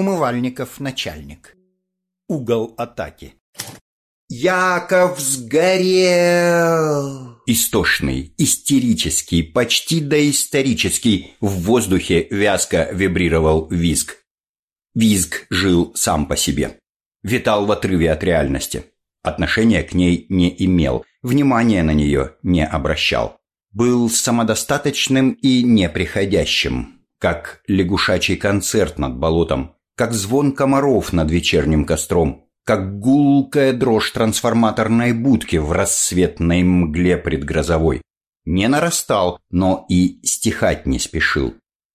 Умывальников начальник. Угол атаки. Яков сгорел! Истошный, истерический, почти доисторический, в воздухе вязко вибрировал визг. Визг жил сам по себе. Витал в отрыве от реальности. Отношения к ней не имел, внимания на нее не обращал. Был самодостаточным и неприходящим, как лягушачий концерт над болотом, как звон комаров над вечерним костром, как гулкая дрожь трансформаторной будки в рассветной мгле предгрозовой. Не нарастал, но и стихать не спешил.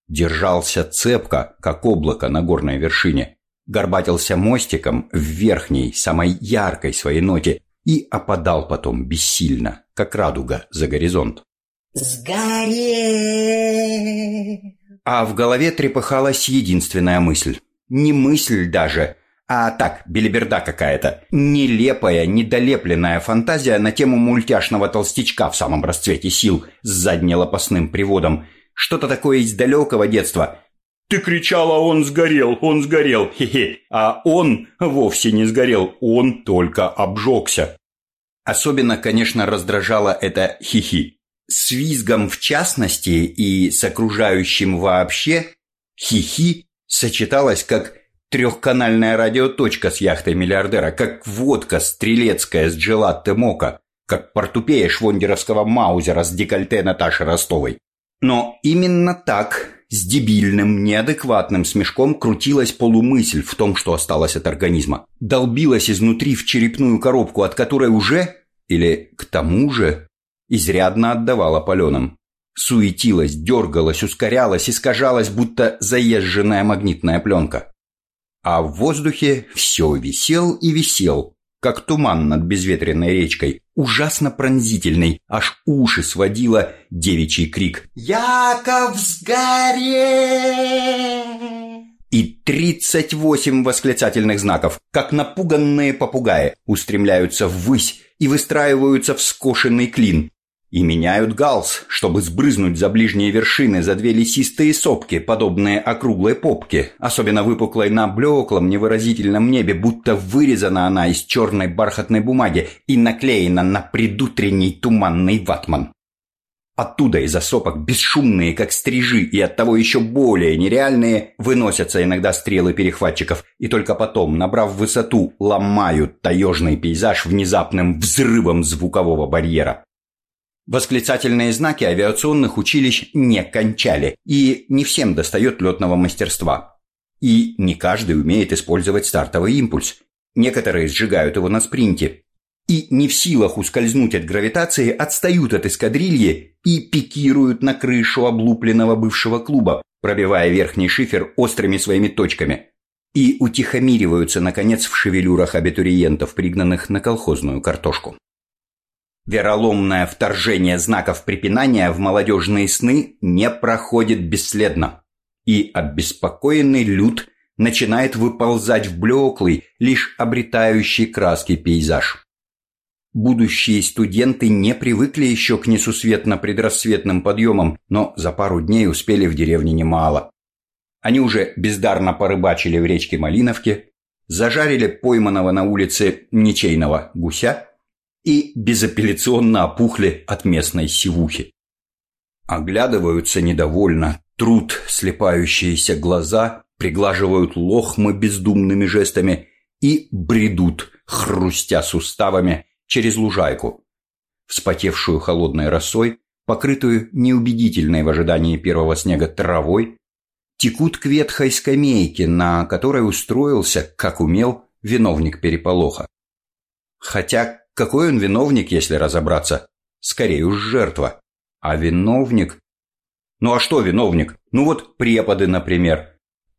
Держался цепко, как облако на горной вершине. Горбатился мостиком в верхней, самой яркой своей ноте и опадал потом бессильно, как радуга за горизонт. «Сгорел!» А в голове трепыхалась единственная мысль. Не мысль даже, а так, белиберда какая-то. Нелепая, недолепленная фантазия на тему мультяшного толстячка в самом расцвете сил с заднелопастным приводом. Что-то такое из далекого детства. «Ты кричала, он сгорел, он сгорел, хе-хе». А он вовсе не сгорел, он только обжегся. Особенно, конечно, раздражало это хихи. С визгом в частности и с окружающим вообще хихи сочеталось как трехканальная радиоточка с яхтой миллиардера, как водка стрелецкая с джелатте мока, как портупея швондеровского маузера с декольте Наташи Ростовой. Но именно так, с дебильным, неадекватным смешком крутилась полумысль в том, что осталось от организма. Долбилась изнутри в черепную коробку, от которой уже, или к тому же, изрядно отдавала паленым. Суетилась, дергалась, ускорялась, искажалась, будто заезженная магнитная пленка. А в воздухе все висел и висел, как туман над безветренной речкой, ужасно пронзительный, аж уши сводило девичий крик «Яков сгорел!» И тридцать восемь восклицательных знаков, как напуганные попугаи, устремляются ввысь и выстраиваются в скошенный клин, и меняют галс, чтобы сбрызнуть за ближние вершины за две лесистые сопки, подобные округлой попке, особенно выпуклой на блеклом невыразительном небе, будто вырезана она из черной бархатной бумаги и наклеена на предутренний туманный ватман. Оттуда из-за сопок, бесшумные, как стрижи, и оттого еще более нереальные, выносятся иногда стрелы перехватчиков, и только потом, набрав высоту, ломают таежный пейзаж внезапным взрывом звукового барьера. Восклицательные знаки авиационных училищ не кончали, и не всем достает летного мастерства. И не каждый умеет использовать стартовый импульс. Некоторые сжигают его на спринте. И не в силах ускользнуть от гравитации, отстают от эскадрильи и пикируют на крышу облупленного бывшего клуба, пробивая верхний шифер острыми своими точками. И утихомириваются, наконец, в шевелюрах абитуриентов, пригнанных на колхозную картошку. Вероломное вторжение знаков препинания в молодежные сны не проходит бесследно. И обеспокоенный люд начинает выползать в блеклый, лишь обретающий краски пейзаж. Будущие студенты не привыкли еще к несусветно-предрассветным подъемам, но за пару дней успели в деревне немало. Они уже бездарно порыбачили в речке Малиновке, зажарили пойманного на улице ничейного гуся и безапелляционно опухли от местной сивухи. Оглядываются недовольно, труд слепающиеся глаза, приглаживают лохмы бездумными жестами и бредут, хрустя суставами, через лужайку, вспотевшую холодной росой, покрытую неубедительной в ожидании первого снега травой, текут к ветхой скамейке, на которой устроился, как умел, виновник переполоха. Хотя какой он виновник, если разобраться? Скорее уж жертва. А виновник... Ну а что виновник? Ну вот преподы, например.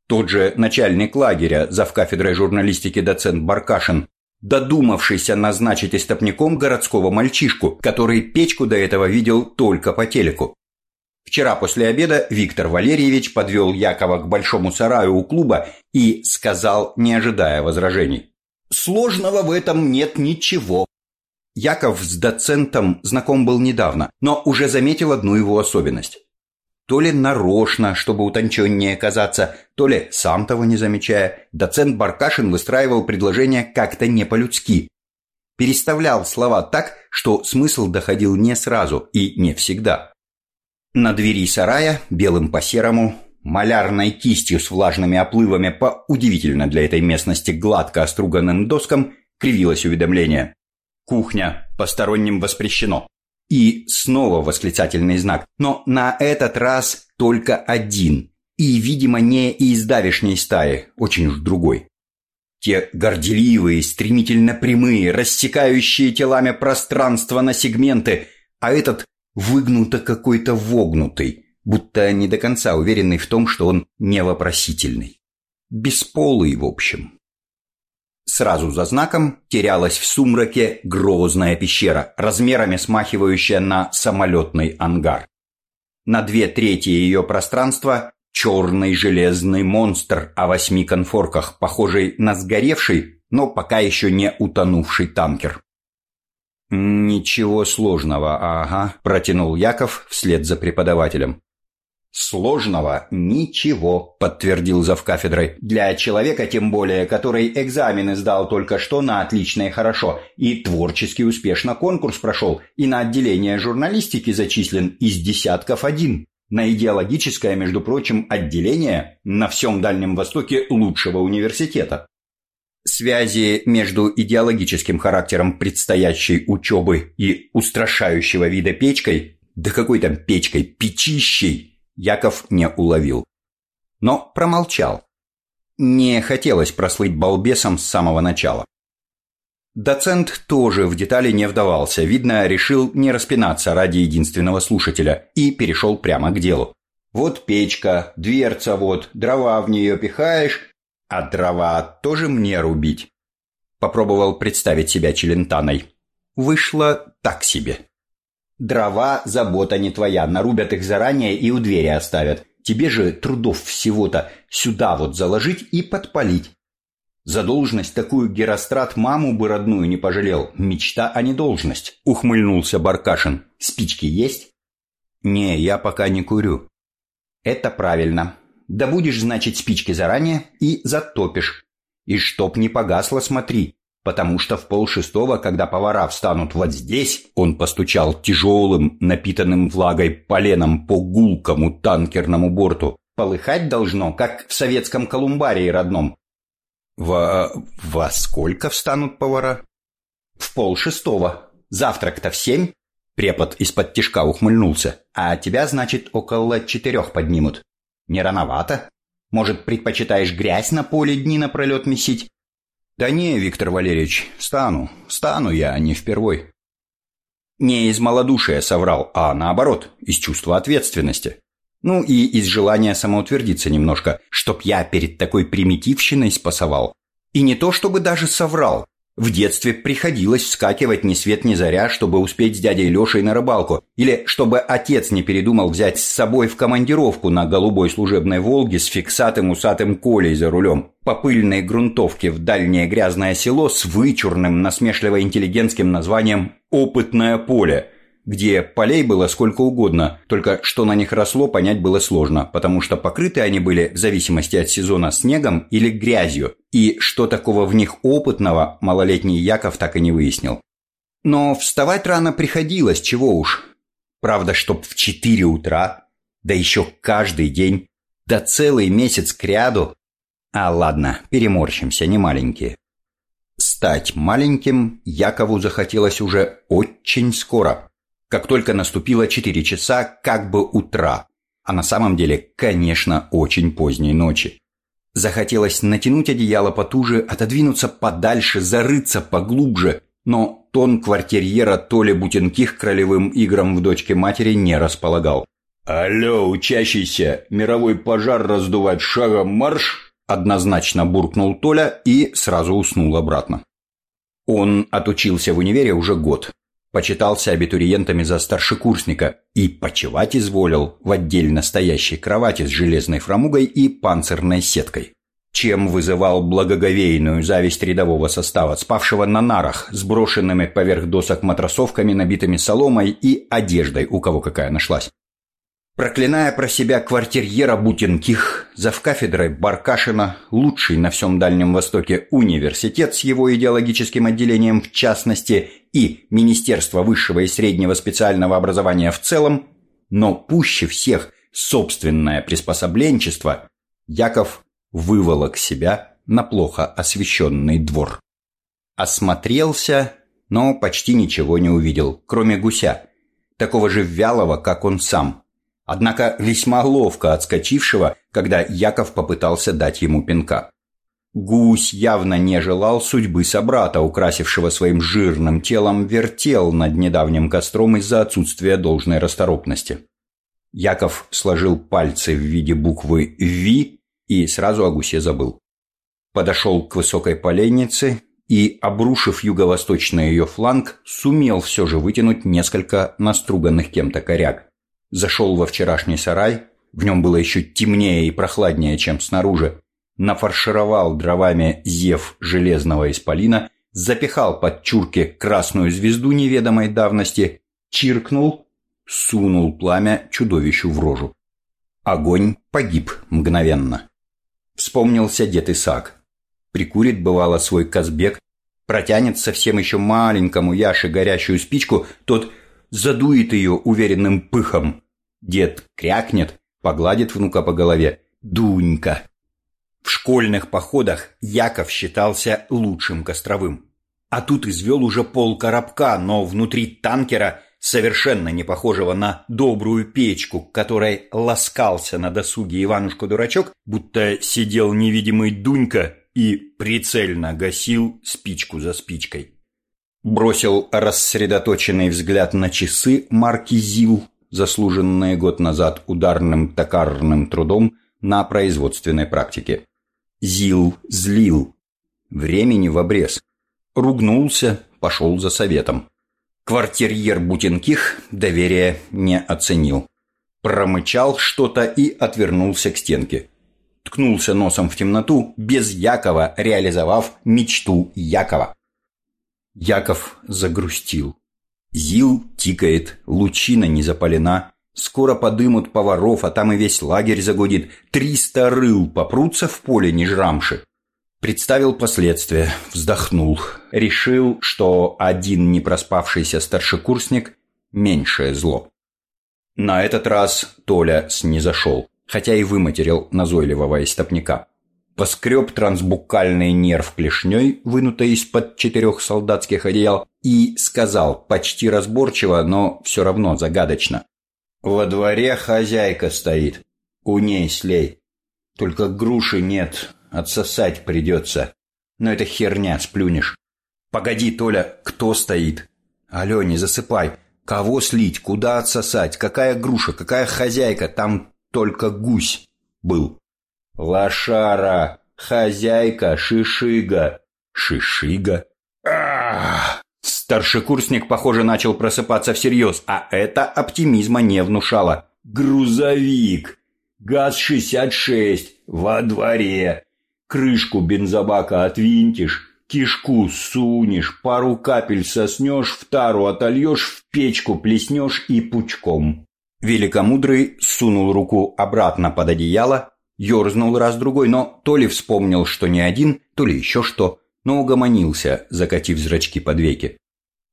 Тот же начальник лагеря, завкафедрой журналистики доцент Баркашин, додумавшийся назначить истопником городского мальчишку, который печку до этого видел только по телеку. Вчера после обеда Виктор Валерьевич подвел Якова к большому сараю у клуба и сказал, не ожидая возражений. «Сложного в этом нет ничего. Яков с доцентом знаком был недавно, но уже заметил одну его особенность. То ли нарочно, чтобы утонченнее казаться, то ли, сам того не замечая, доцент Баркашин выстраивал предложение как-то не по-людски. Переставлял слова так, что смысл доходил не сразу и не всегда. На двери сарая, белым по серому, малярной кистью с влажными оплывами по удивительно для этой местности гладко оструганным доскам кривилось уведомление. «Кухня. Посторонним воспрещено». И снова восклицательный знак, но на этот раз только один. И, видимо, не из давешней стаи, очень уж другой. Те горделивые, стремительно прямые, рассекающие телами пространство на сегменты, а этот выгнуто какой-то вогнутый, будто не до конца уверенный в том, что он не вопросительный. Бесполый, в общем. Сразу за знаком терялась в сумраке грозная пещера, размерами смахивающая на самолетный ангар. На две трети ее пространства черный железный монстр о восьми конфорках, похожий на сгоревший, но пока еще не утонувший танкер. «Ничего сложного, ага», – протянул Яков вслед за преподавателем. «Сложного ничего», – подтвердил завкафедрой. «Для человека, тем более, который экзамены сдал только что на отлично и хорошо, и творчески успешно конкурс прошел, и на отделение журналистики зачислен из десятков один. На идеологическое, между прочим, отделение на всем Дальнем Востоке лучшего университета. Связи между идеологическим характером предстоящей учебы и устрашающего вида печкой, да какой там печкой, печищей – Яков не уловил. Но промолчал. Не хотелось прослыть балбесом с самого начала. Доцент тоже в детали не вдавался, видно, решил не распинаться ради единственного слушателя и перешел прямо к делу. Вот печка, дверца вот, дрова в нее пихаешь, а дрова тоже мне рубить. Попробовал представить себя челентаной. Вышло так себе. Дрова – забота не твоя, нарубят их заранее и у двери оставят. Тебе же трудов всего-то сюда вот заложить и подпалить. За должность такую Герострат маму бы родную не пожалел. Мечта, а не должность. Ухмыльнулся Баркашин. Спички есть? Не, я пока не курю. Это правильно. Да будешь, значит, спички заранее и затопишь. И чтоб не погасло, смотри, потому что в полшестого, когда повара встанут вот здесь, он постучал тяжелым, напитанным влагой поленом по гулкому танкерному борту, полыхать должно, как в советском колумбарии родном. Во... во сколько встанут повара? В полшестого. Завтрак-то в семь? Препод из-под тишка ухмыльнулся. А тебя, значит, около четырех поднимут. Не рановато? Может, предпочитаешь грязь на поле дни напролет месить? «Да не, Виктор Валерьевич, стану, стану я не впервой». Не из малодушия соврал, а наоборот, из чувства ответственности. Ну и из желания самоутвердиться немножко, чтоб я перед такой примитивщиной спасовал. И не то чтобы даже соврал, в детстве приходилось вскакивать ни свет ни заря, чтобы успеть с дядей Лешей на рыбалку, или чтобы отец не передумал взять с собой в командировку на голубой служебной «Волге» с фиксатым усатым Колей за рулем. По пыльной грунтовке в дальнее грязное село с вычурным насмешливо-интеллигентским названием «Опытное поле», где полей было сколько угодно, только что на них росло, понять было сложно, потому что покрыты они были в зависимости от сезона снегом или грязью, и что такого в них опытного малолетний Яков так и не выяснил. Но вставать рано приходилось, чего уж. Правда, чтоб в четыре утра, да еще каждый день, да целый месяц кряду. А ладно, переморщимся, не маленькие. Стать маленьким Якову захотелось уже очень скоро как только наступило 4 часа как бы утра, а на самом деле, конечно, очень поздней ночи. Захотелось натянуть одеяло потуже, отодвинуться подальше, зарыться поглубже, но тон квартирьера Толи Бутенких к ролевым играм в дочке матери не располагал. «Алло, учащийся, мировой пожар раздувать шагом марш!» Однозначно буркнул Толя и сразу уснул обратно. Он отучился в универе уже год, почитался абитуриентами за старшекурсника и почевать изволил в отдельно стоящей кровати с железной фрамугой и панцирной сеткой чем вызывал благоговейную зависть рядового состава, спавшего на нарах, сброшенными поверх досок матросовками, набитыми соломой и одеждой, у кого какая нашлась. Проклиная про себя квартирьера Бутинких, завкафедрой Баркашина, лучший на всем Дальнем Востоке университет с его идеологическим отделением в частности и Министерство высшего и среднего специального образования в целом, но пуще всех собственное приспособленчество, Яков выволок себя на плохо освещенный двор. Осмотрелся, но почти ничего не увидел, кроме гуся, такого же вялого, как он сам – однако весьма ловко отскочившего, когда Яков попытался дать ему пинка. Гусь явно не желал судьбы собрата, украсившего своим жирным телом вертел над недавним костром из-за отсутствия должной расторопности. Яков сложил пальцы в виде буквы «Ви» и сразу о гусе забыл. Подошел к высокой поленнице и, обрушив юго-восточный ее фланг, сумел все же вытянуть несколько наструганных кем-то коряг. Зашел во вчерашний сарай, в нем было еще темнее и прохладнее, чем снаружи, нафаршировал дровами зев железного исполина, запихал под чурки красную звезду неведомой давности, чиркнул, сунул пламя чудовищу в рожу. Огонь погиб мгновенно. Вспомнился дед Исаак. Прикурит, бывало, свой казбек, протянет совсем еще маленькому Яше горящую спичку, тот задует ее уверенным пыхом. Дед крякнет, погладит внука по голове. «Дунька!» В школьных походах Яков считался лучшим костровым. А тут извел уже пол коробка, но внутри танкера, совершенно не похожего на добрую печку, которой ласкался на досуге Иванушка-дурачок, будто сидел невидимый Дунька и прицельно гасил спичку за спичкой. Бросил рассредоточенный взгляд на часы марки ЗИЛ, заслуженные год назад ударным токарным трудом на производственной практике. ЗИЛ злил. Времени в обрез. Ругнулся, пошел за советом. Квартирьер Бутинких доверия не оценил. Промычал что-то и отвернулся к стенке. Ткнулся носом в темноту, без Якова реализовав мечту Якова. Яков загрустил. Зил тикает, лучина не запалена. Скоро подымут поваров, а там и весь лагерь загудит. Триста рыл попрутся в поле не жрамши. Представил последствия, вздохнул. Решил, что один непроспавшийся старшекурсник – меньшее зло. На этот раз Толя снизошел, хотя и выматерил назойливого истопника поскреб трансбукальный нерв клешней, вынутой из-под четырех солдатских одеял, и сказал почти разборчиво, но все равно загадочно. «Во дворе хозяйка стоит. У ней слей. Только груши нет, отсосать придется. Но это херня, сплюнешь. Погоди, Толя, кто стоит? Алло, не засыпай. Кого слить, куда отсосать, какая груша, какая хозяйка, там только гусь был». Лошара, хозяйка, шишига. Шишига? Ах! Старшекурсник, похоже, начал просыпаться всерьез, а это оптимизма не внушало. Грузовик. ГАЗ-66. Во дворе. Крышку бензобака отвинтишь, кишку сунешь, пару капель соснешь, в тару отольешь, в печку плеснешь и пучком. Великомудрый сунул руку обратно под одеяло, Ёрзнул раз-другой, но то ли вспомнил, что не один, то ли еще что, но угомонился, закатив зрачки под веки.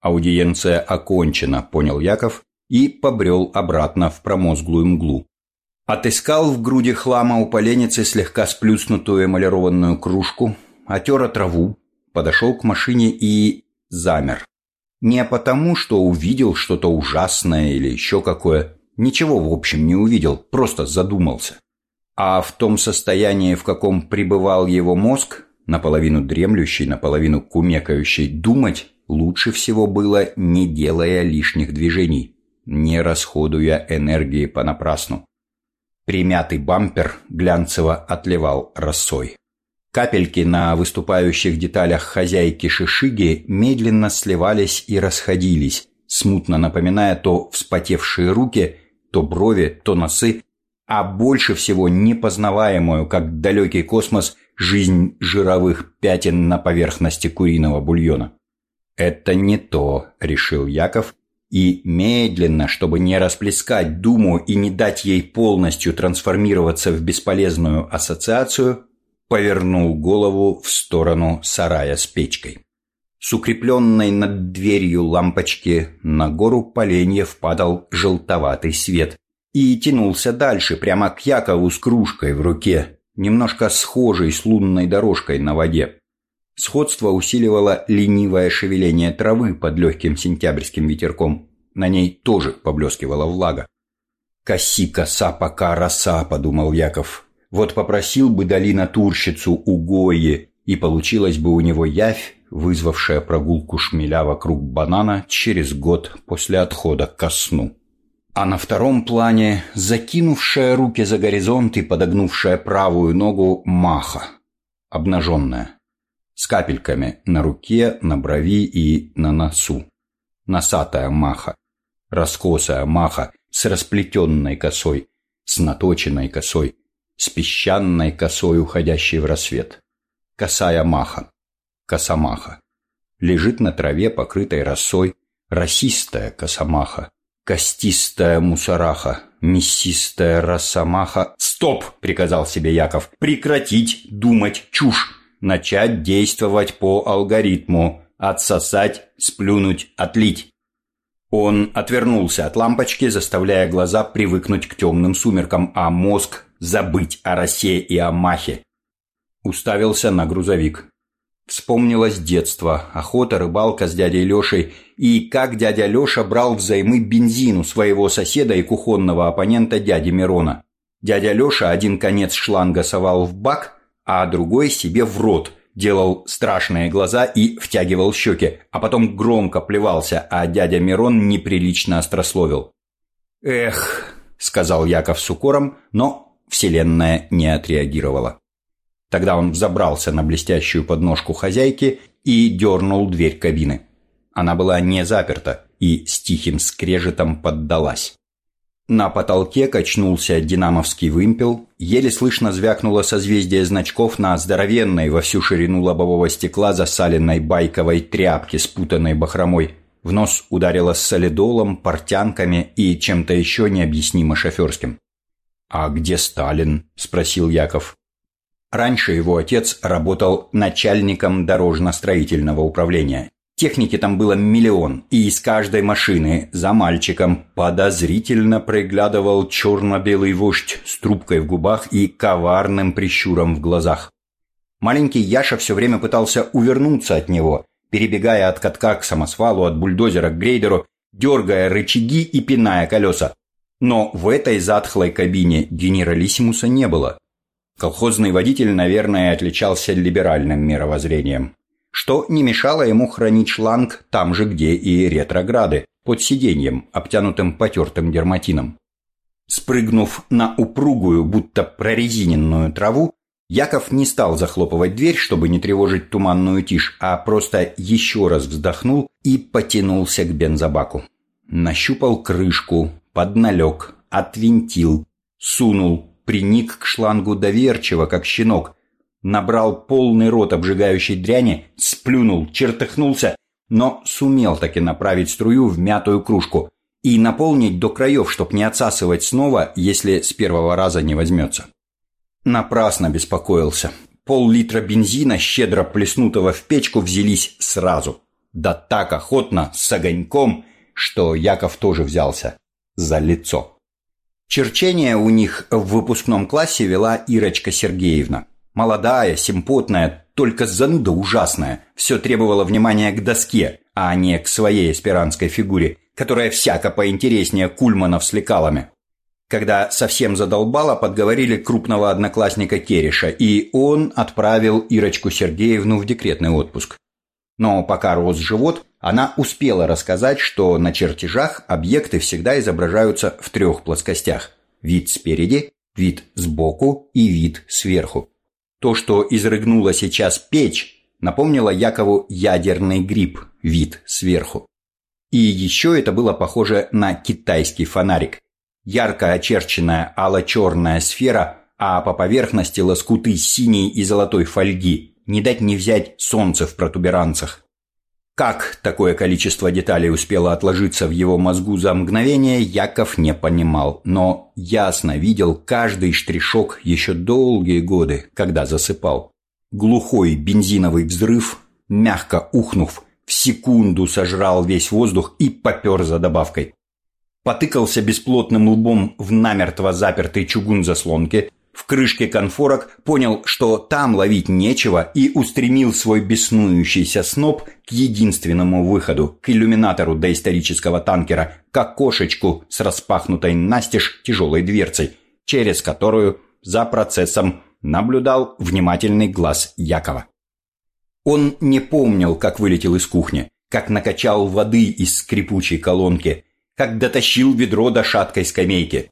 Аудиенция окончена, понял Яков, и побрел обратно в промозглую мглу. Отыскал в груди хлама у поленницы слегка сплюснутую эмалированную кружку, отер траву, подошел к машине и замер. Не потому, что увидел что-то ужасное или еще какое. Ничего, в общем, не увидел, просто задумался. А в том состоянии, в каком пребывал его мозг, наполовину дремлющий, наполовину кумекающий, думать лучше всего было, не делая лишних движений, не расходуя энергии понапрасну. Примятый бампер глянцево отливал росой. Капельки на выступающих деталях хозяйки шишиги медленно сливались и расходились, смутно напоминая то вспотевшие руки, то брови, то носы, а больше всего непознаваемую, как далекий космос, жизнь жировых пятен на поверхности куриного бульона. «Это не то», — решил Яков и медленно, чтобы не расплескать думу и не дать ей полностью трансформироваться в бесполезную ассоциацию, повернул голову в сторону сарая с печкой. С укрепленной над дверью лампочки на гору поленьев падал желтоватый свет и тянулся дальше, прямо к Якову с кружкой в руке, немножко схожей с лунной дорожкой на воде. Сходство усиливало ленивое шевеление травы под легким сентябрьским ветерком. На ней тоже поблескивала влага. «Коси коса пока роса», — подумал Яков. «Вот попросил бы Дали натурщицу у Гои, и получилась бы у него явь, вызвавшая прогулку шмеля вокруг банана через год после отхода ко сну». А на втором плане закинувшая руки за горизонт и подогнувшая правую ногу маха, обнаженная с капельками на руке, на брови и на носу. Носатая маха, раскосая маха с расплетенной косой, с наточенной косой, с песчаной косой, уходящей в рассвет. Косая маха, косомаха. Лежит на траве, покрытой росой, росистая косомаха, костистая мусораха, мясистая росомаха. «Стоп!» — приказал себе Яков. «Прекратить думать чушь!» начать действовать по алгоритму «отсосать, сплюнуть, отлить». Он отвернулся от лампочки, заставляя глаза привыкнуть к темным сумеркам, а мозг забыть о росе и о махе. Уставился на грузовик. Вспомнилось детство, охота, рыбалка с дядей Лешей и как дядя Леша брал взаймы бензин у своего соседа и кухонного оппонента дяди Мирона. Дядя Леша один конец шланга совал в бак, а другой себе в рот, делал страшные глаза и втягивал щеки, а потом громко плевался, а дядя Мирон неприлично острословил. «Эх», — сказал Яков с укором, но Вселенная не отреагировала. Тогда он взобрался на блестящую подножку хозяйки и дернул дверь кабины. Она была не заперта и с тихим скрежетом поддалась. На потолке качнулся динамовский вымпел, еле слышно звякнуло созвездие значков на здоровенной во всю ширину лобового стекла засаленной байковой тряпке, спутанной бахромой. В нос ударило солидолом, портянками и чем-то еще необъяснимо шоферским. «А где Сталин?» – спросил Яков. Раньше его отец работал начальником дорожно-строительного управления Техники там было миллион, и из каждой машины за мальчиком подозрительно приглядывал черно-белый вождь с трубкой в губах и коварным прищуром в глазах. Маленький Яша все время пытался увернуться от него, перебегая от катка к самосвалу, от бульдозера к грейдеру, дергая рычаги и пиная колеса. Но в этой затхлой кабине генералиссимуса не было. Колхозный водитель, наверное, отличался либеральным мировоззрением что не мешало ему хранить шланг там же, где и ретрограды, под сиденьем, обтянутым потертым дерматином. Спрыгнув на упругую, будто прорезиненную траву, Яков не стал захлопывать дверь, чтобы не тревожить туманную тишь, а просто еще раз вздохнул и потянулся к бензобаку. Нащупал крышку, подналег, отвинтил, сунул, приник к шлангу доверчиво, как щенок, набрал полный рот обжигающей дряни, сплюнул, чертыхнулся, но сумел таки направить струю в мятую кружку и наполнить до краев, чтоб не отсасывать снова, если с первого раза не возьмется. Напрасно беспокоился. Пол-литра бензина, щедро плеснутого в печку, взялись сразу. Да так охотно, с огоньком, что Яков тоже взялся за лицо. Черчение у них в выпускном классе вела Ирочка Сергеевна – Молодая, симпотная, только зануда ужасная. Все требовало внимания к доске, а не к своей эсперанской фигуре, которая всяко поинтереснее кульманов с лекалами. Когда совсем задолбала, подговорили крупного одноклассника Кериша, и он отправил Ирочку Сергеевну в декретный отпуск. Но пока рос живот, она успела рассказать, что на чертежах объекты всегда изображаются в трех плоскостях. Вид спереди, вид сбоку и вид сверху. То, что изрыгнула сейчас печь, напомнило Якову ядерный гриб, вид сверху. И еще это было похоже на китайский фонарик. Ярко очерченная ало-черная сфера, а по поверхности лоскуты синей и золотой фольги. Не дать не взять солнце в протуберанцах. Как такое количество деталей успело отложиться в его мозгу за мгновение, Яков не понимал, но ясно видел каждый штришок еще долгие годы, когда засыпал. Глухой бензиновый взрыв, мягко ухнув, в секунду сожрал весь воздух и попер за добавкой. Потыкался бесплотным лбом в намертво запертый чугун заслонки, в крышке конфорок, понял, что там ловить нечего и устремил свой беснующийся сноп к единственному выходу, к иллюминатору доисторического танкера, к окошечку с распахнутой настежь тяжелой дверцей, через которую за процессом наблюдал внимательный глаз Якова. Он не помнил, как вылетел из кухни, как накачал воды из скрипучей колонки, как дотащил ведро до шаткой скамейки,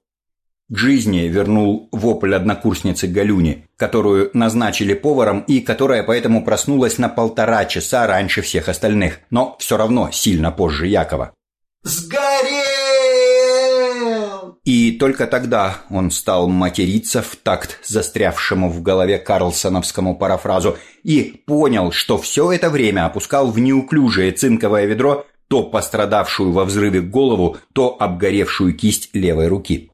к жизни вернул вопль однокурсницы Галюни, которую назначили поваром и которая поэтому проснулась на полтора часа раньше всех остальных, но все равно сильно позже Якова. Сгорел! И только тогда он стал материться в такт застрявшему в голове Карлсоновскому парафразу и понял, что все это время опускал в неуклюжее цинковое ведро то пострадавшую во взрыве голову, то обгоревшую кисть левой руки.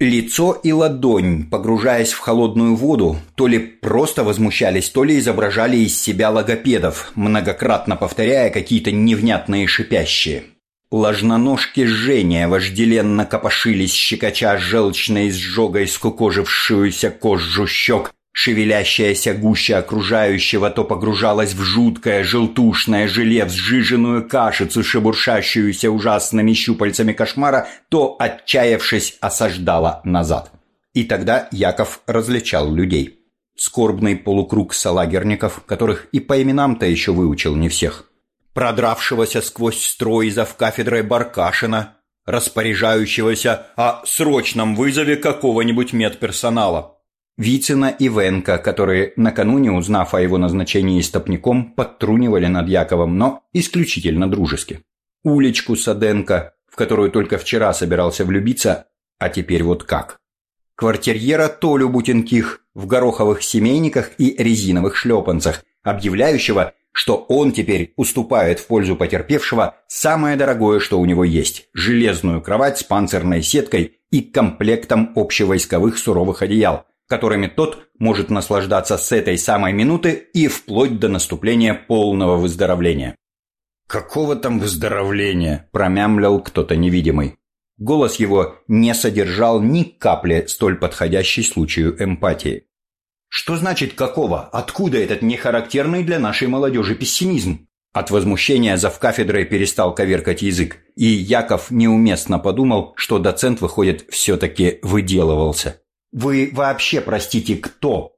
Лицо и ладонь, погружаясь в холодную воду, то ли просто возмущались, то ли изображали из себя логопедов, многократно повторяя какие-то невнятные шипящие. Ложноножки жжения вожделенно копошились, щекоча желчной изжогой скукожившуюся кожу щек, Шевелящаяся гуща окружающего то погружалась в жуткое желтушное желе, сжиженную кашицу, шебуршащуюся ужасными щупальцами кошмара, то, отчаявшись, осаждала назад. И тогда Яков различал людей. Скорбный полукруг салагерников, которых и по именам-то еще выучил не всех. Продравшегося сквозь строй зав кафедрой Баркашина, распоряжающегося о срочном вызове какого-нибудь медперсонала – Вицина и Венка, которые накануне, узнав о его назначении стопником, подтрунивали над Яковом, но исключительно дружески. Улечку Саденко, в которую только вчера собирался влюбиться, а теперь вот как. Квартирьера Толю Бутенких в гороховых семейниках и резиновых шлепанцах, объявляющего, что он теперь уступает в пользу потерпевшего самое дорогое, что у него есть – железную кровать с панцирной сеткой и комплектом общевойсковых суровых одеял, которыми тот может наслаждаться с этой самой минуты и вплоть до наступления полного выздоровления. «Какого там выздоровления?» – промямлял кто-то невидимый. Голос его не содержал ни капли столь подходящей случаю эмпатии. «Что значит какого? Откуда этот нехарактерный для нашей молодежи пессимизм?» От возмущения завкафедрой перестал коверкать язык, и Яков неуместно подумал, что доцент, выходит, все-таки выделывался. Вы вообще, простите, кто?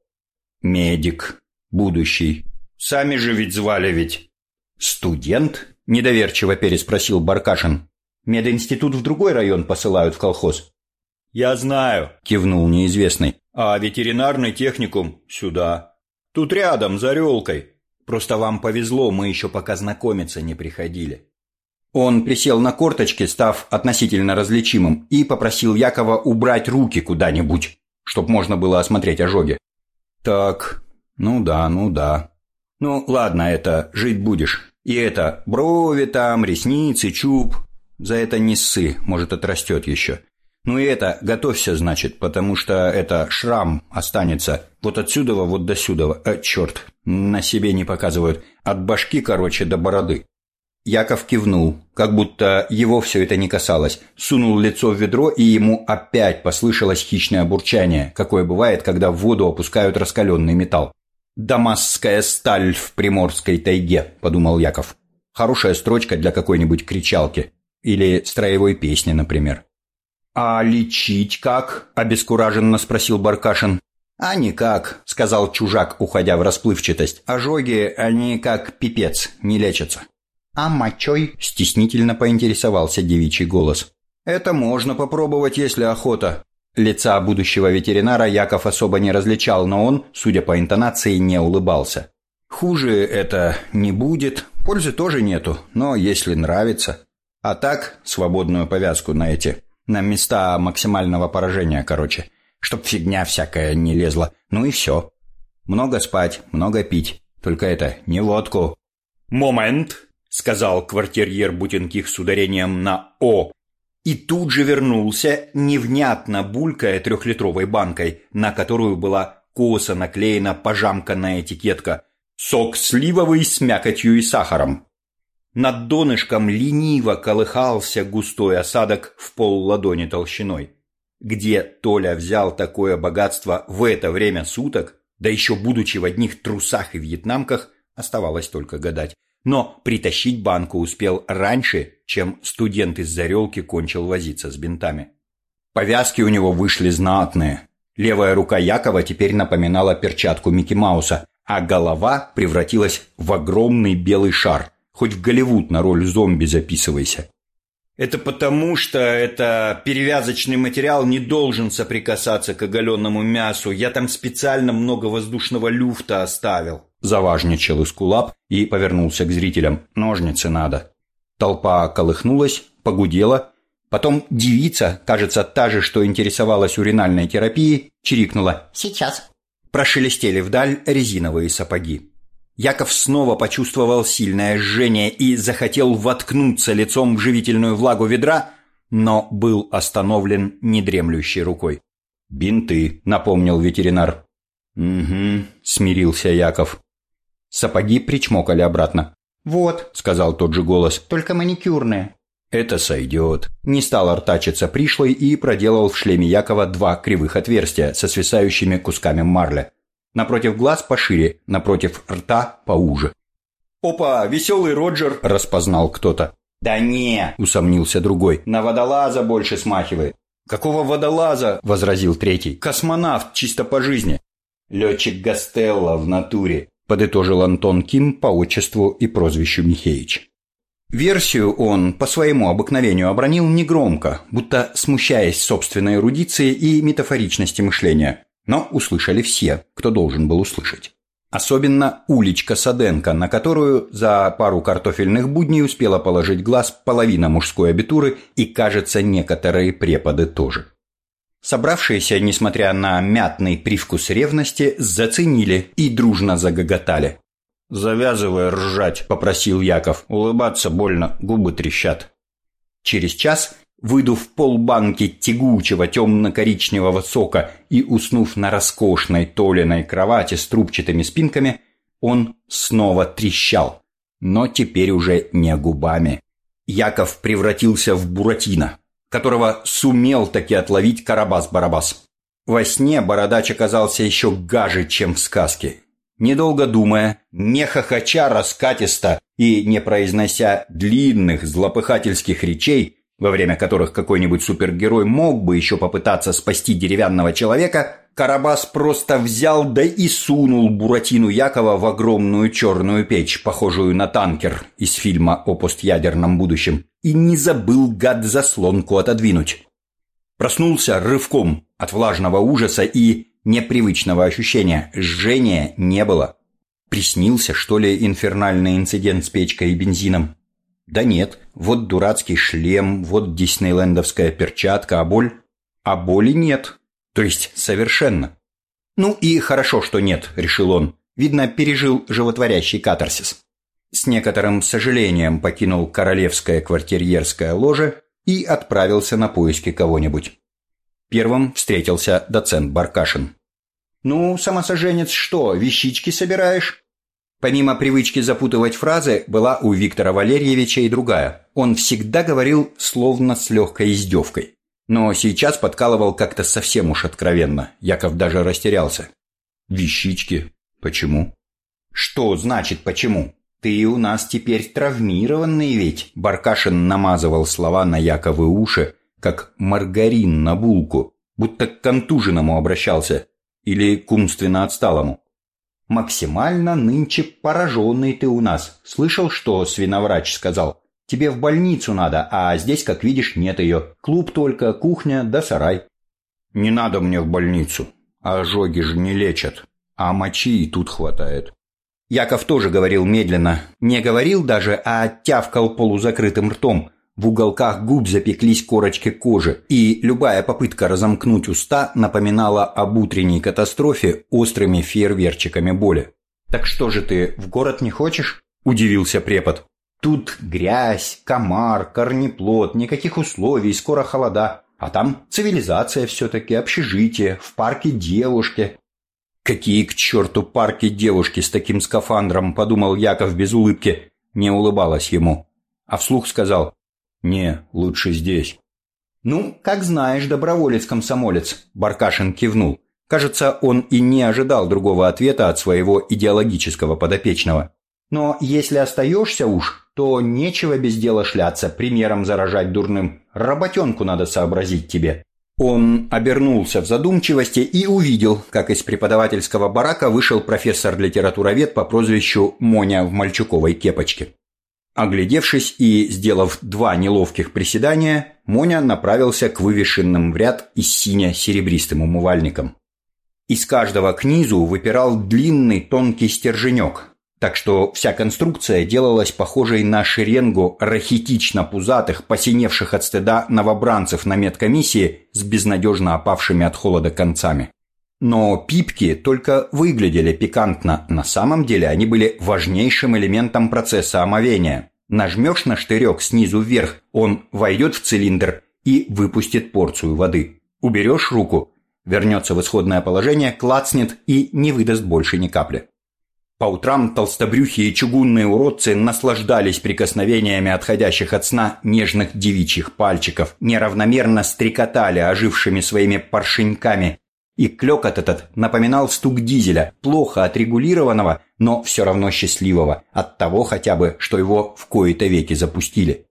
Медик. Будущий. Сами же ведь звали ведь. Студент? Недоверчиво переспросил Баркашин. Мединститут в другой район посылают в колхоз. Я знаю, кивнул неизвестный. А ветеринарный техникум сюда. Тут рядом, за релкой. Просто вам повезло, мы еще пока знакомиться не приходили. Он присел на корточки, став относительно различимым, и попросил Якова убрать руки куда-нибудь чтоб можно было осмотреть ожоги. Так, ну да, ну да. Ну, ладно, это, жить будешь. И это, брови там, ресницы, чуб. За это не ссы, может, отрастет еще. Ну и это, готовься, значит, потому что это шрам останется вот отсюда вот до сюда. Э, черт, на себе не показывают. От башки, короче, до бороды. Яков кивнул, как будто его все это не касалось, сунул лицо в ведро, и ему опять послышалось хищное бурчание, какое бывает, когда в воду опускают раскаленный металл. «Дамасская сталь в приморской тайге», – подумал Яков. «Хорошая строчка для какой-нибудь кричалки. Или строевой песни, например». «А лечить как?» – обескураженно спросил Баркашин. «А никак», – сказал чужак, уходя в расплывчатость. «Ожоги, они как пипец, не лечатся». «А мочой?» – стеснительно поинтересовался девичий голос. «Это можно попробовать, если охота». Лица будущего ветеринара Яков особо не различал, но он, судя по интонации, не улыбался. «Хуже это не будет, пользы тоже нету, но если нравится. А так, свободную повязку на эти, на места максимального поражения, короче, чтоб фигня всякая не лезла, ну и все. Много спать, много пить, только это, не водку». «Момент!» Сказал квартирьер Бутинких с ударением на «о», и тут же вернулся, невнятно булькая трехлитровой банкой, на которую была косо наклеена пожамканная этикетка «Сок сливовый с мякотью и сахаром». Над донышком лениво колыхался густой осадок в пол ладони толщиной. Где Толя взял такое богатство в это время суток, да еще будучи в одних трусах и вьетнамках, оставалось только гадать. Но притащить банку успел раньше, чем студент из Зарелки кончил возиться с бинтами. Повязки у него вышли знатные. Левая рука Якова теперь напоминала перчатку Микки Мауса, а голова превратилась в огромный белый шар. Хоть в Голливуд на роль зомби записывайся. Это потому, что это перевязочный материал не должен соприкасаться к оголенному мясу. Я там специально много воздушного люфта оставил. Заважничал Искулап и повернулся к зрителям. Ножницы надо. Толпа колыхнулась, погудела. Потом девица, кажется, та же, что интересовалась уринальной терапией, чирикнула «Сейчас». Прошелестели вдаль резиновые сапоги. Яков снова почувствовал сильное жжение и захотел воткнуться лицом в живительную влагу ведра, но был остановлен недремлющей рукой. «Бинты», — напомнил ветеринар. «Угу», — смирился Яков. Сапоги причмокали обратно. «Вот», — сказал тот же голос, — «только маникюрные». «Это сойдет». Не стал артачиться пришлый и проделал в шлеме Якова два кривых отверстия со свисающими кусками марля. Напротив глаз пошире, напротив рта поуже. «Опа, веселый Роджер!» – распознал кто-то. «Да не!» – усомнился другой. «На водолаза больше смахивает». «Какого водолаза?» – возразил третий. «Космонавт, чисто по жизни». «Летчик Гастелло в натуре», – подытожил Антон Ким по отчеству и прозвищу Михеич. Версию он по своему обыкновению обронил негромко, будто смущаясь собственной эрудиции и метафоричности мышления. Но услышали все, кто должен был услышать. Особенно уличка Саденко, на которую за пару картофельных будней успела положить глаз половина мужской абитуры и, кажется, некоторые преподы тоже. Собравшиеся, несмотря на мятный привкус ревности, заценили и дружно загоготали. «Завязывай ржать», – попросил Яков. «Улыбаться больно, губы трещат». Через час Выдув полбанки тягучего темно-коричневого сока и уснув на роскошной толеной кровати с трубчатыми спинками, он снова трещал, но теперь уже не губами. Яков превратился в Буратино, которого сумел таки отловить Карабас-Барабас. Во сне бородач оказался еще гаже, чем в сказке. Недолго думая, не хохоча раскатисто и не произнося длинных злопыхательских речей, во время которых какой-нибудь супергерой мог бы еще попытаться спасти деревянного человека, Карабас просто взял да и сунул Буратину Якова в огромную черную печь, похожую на танкер из фильма о постядерном будущем, и не забыл гад заслонку отодвинуть. Проснулся рывком от влажного ужаса и непривычного ощущения. Жжения не было. Приснился, что ли, инфернальный инцидент с печкой и бензином? Да нет, вот дурацкий шлем, вот диснейлендовская перчатка, а боль? А боли нет. То есть совершенно. Ну и хорошо, что нет, решил он. Видно, пережил животворящий катарсис. С некоторым сожалением покинул королевское квартирьерское ложе и отправился на поиски кого-нибудь. Первым встретился доцент Баркашин. «Ну, самосоженец, что, вещички собираешь?» Помимо привычки запутывать фразы, была у Виктора Валерьевича и другая. Он всегда говорил словно с легкой издевкой. Но сейчас подкалывал как-то совсем уж откровенно. Яков даже растерялся. «Вещички? Почему?» «Что значит «почему»?» «Ты у нас теперь травмированный ведь!» Баркашин намазывал слова на Яковы уши, как маргарин на булку, будто к контуженному обращался или к умственно отсталому. Максимально нынче пораженный ты у нас. Слышал, что свиноврач сказал? Тебе в больницу надо, а здесь, как видишь, нет ее. Клуб только, кухня да сарай. Не надо мне в больницу. Ожоги же не лечат. А мочи и тут хватает. Яков тоже говорил медленно. Не говорил даже, а тявкал полузакрытым ртом – в уголках губ запеклись корочки кожи, и любая попытка разомкнуть уста напоминала об утренней катастрофе острыми фейерверчиками боли. «Так что же ты, в город не хочешь?» – удивился препод. Тут грязь, комар, корнеплод, никаких условий, скоро холода. А там цивилизация все-таки, общежитие, в парке девушки. Какие к черту парки девушки с таким скафандром, подумал Яков без улыбки. Не улыбалась ему. А вслух сказал, не, лучше здесь. «Ну, как знаешь, доброволец-комсомолец», – Баркашин кивнул. Кажется, он и не ожидал другого ответа от своего идеологического подопечного. «Но если остаешься уж, то нечего без дела шляться, примером заражать дурным. Работенку надо сообразить тебе». Он обернулся в задумчивости и увидел, как из преподавательского барака вышел профессор-литературовед по прозвищу Моня в мальчуковой кепочке. Оглядевшись и сделав два неловких приседания, Моня направился к вывешенным в ряд и сине-серебристым умывальникам. Из каждого к низу выпирал длинный тонкий стерженек, так что вся конструкция делалась похожей на шеренгу рахитично пузатых, посиневших от стыда новобранцев на медкомиссии с безнадежно опавшими от холода концами. Но пипки только выглядели пикантно, на самом деле они были важнейшим элементом процесса омовения. Нажмешь на штырек снизу вверх, он войдет в цилиндр и выпустит порцию воды. Уберешь руку, вернется в исходное положение, клацнет и не выдаст больше ни капли. По утрам толстобрюхие чугунные уродцы наслаждались прикосновениями отходящих от сна нежных девичьих пальчиков, неравномерно стрекотали ожившими своими поршеньками, и клёкот этот напоминал стук дизеля, плохо отрегулированного, но все равно счастливого, от того хотя бы, что его в кои-то веки запустили.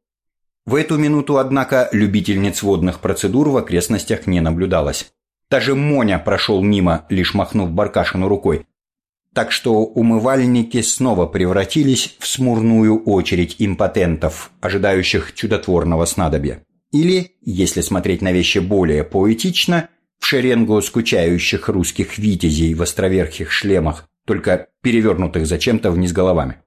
В эту минуту, однако, любительниц водных процедур в окрестностях не наблюдалось. Даже Моня прошел мимо, лишь махнув Баркашину рукой, так что умывальники снова превратились в смурную очередь импотентов, ожидающих чудотворного снадобья. Или, если смотреть на вещи более поэтично, в шеренгу скучающих русских витязей в островерхих шлемах, только перевернутых зачем-то вниз головами.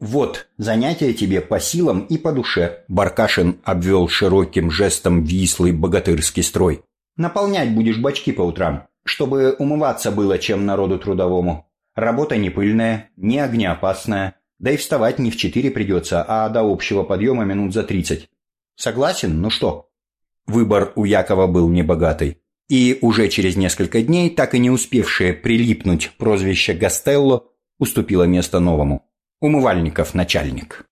«Вот, занятие тебе по силам и по душе», – Баркашин обвел широким жестом вислый богатырский строй. «Наполнять будешь бачки по утрам, чтобы умываться было чем народу трудовому. Работа не пыльная, не огнеопасная, да и вставать не в четыре придется, а до общего подъема минут за тридцать. Согласен? Ну что? Выбор у Якова был небогатый. И уже через несколько дней, так и не успевшее прилипнуть прозвище Гастелло, уступило место новому. Умывальников начальник.